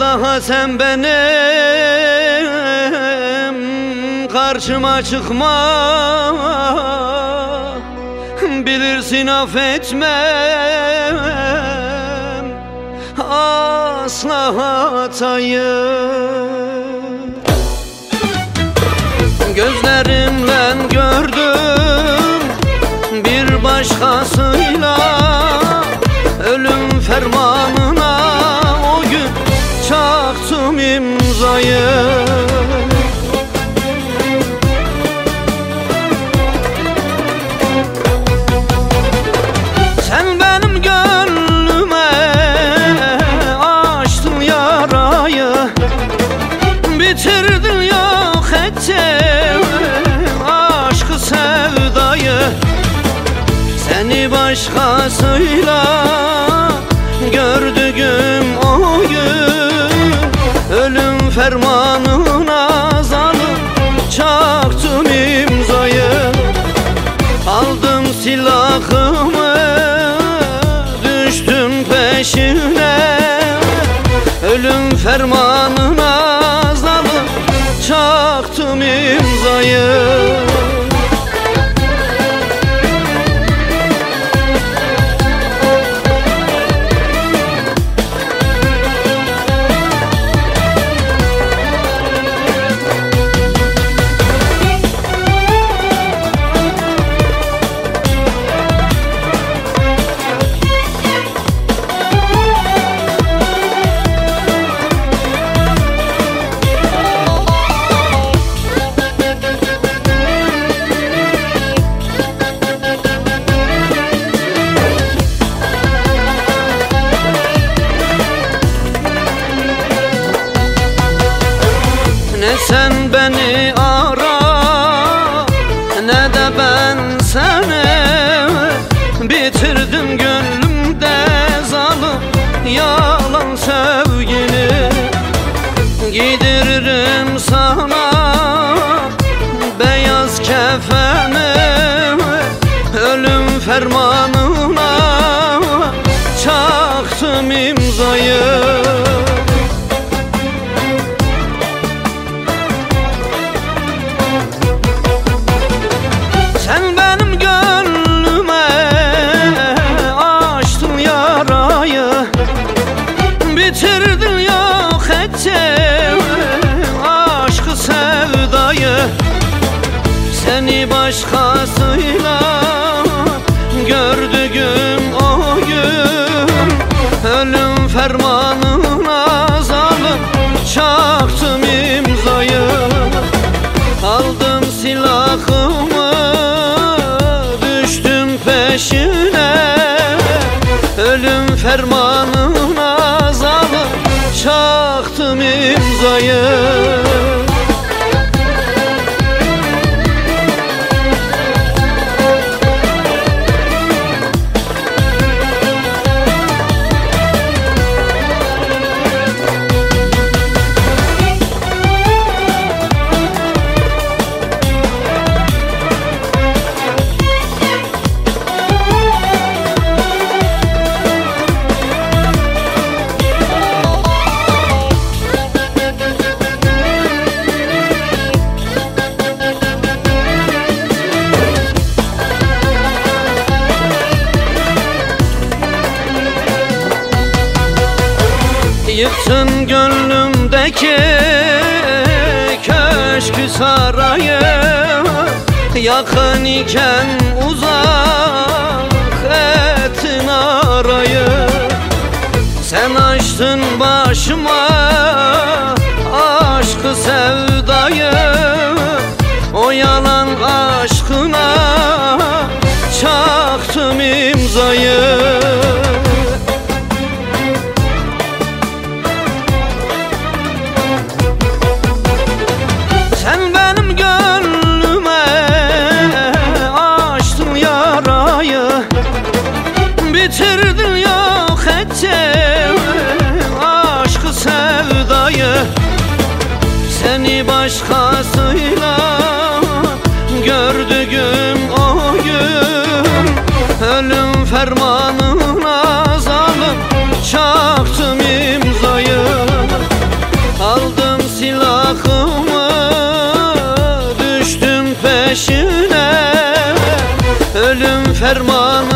da sen benim karşıma çıkma. Bilirsin affetmem. Asla hatayı. Gözlerimle gördüm bir başkasıyla. Ölüm fermanına imzayı Sen benim gönlüme açtın yarayı Bitirdin yok ettin aşkı sevdayı. Seni başkasıyla fermanına zalim çaktım imzayı. Aldım silahımı düştüm peşine. Ölüm fermanına zalim çaktım imzayı sen beni başkasıyla gördüğüm o gün. Ölüm fermanına zalim çaktım imzayı. Aldım silahımı düştüm peşine. Ölüm fermanına zalim çaktım imzayı Yıktın gönlümdeki köşkü sarayı. Yakın iken uzak ettin arayı. Sen açtın başıma seni başkasıyla Gördüğüm o gün. Ölüm fermanına zalim Çaktım imzayı. Aldım silahımı Düştüm peşine. Ölüm fermanı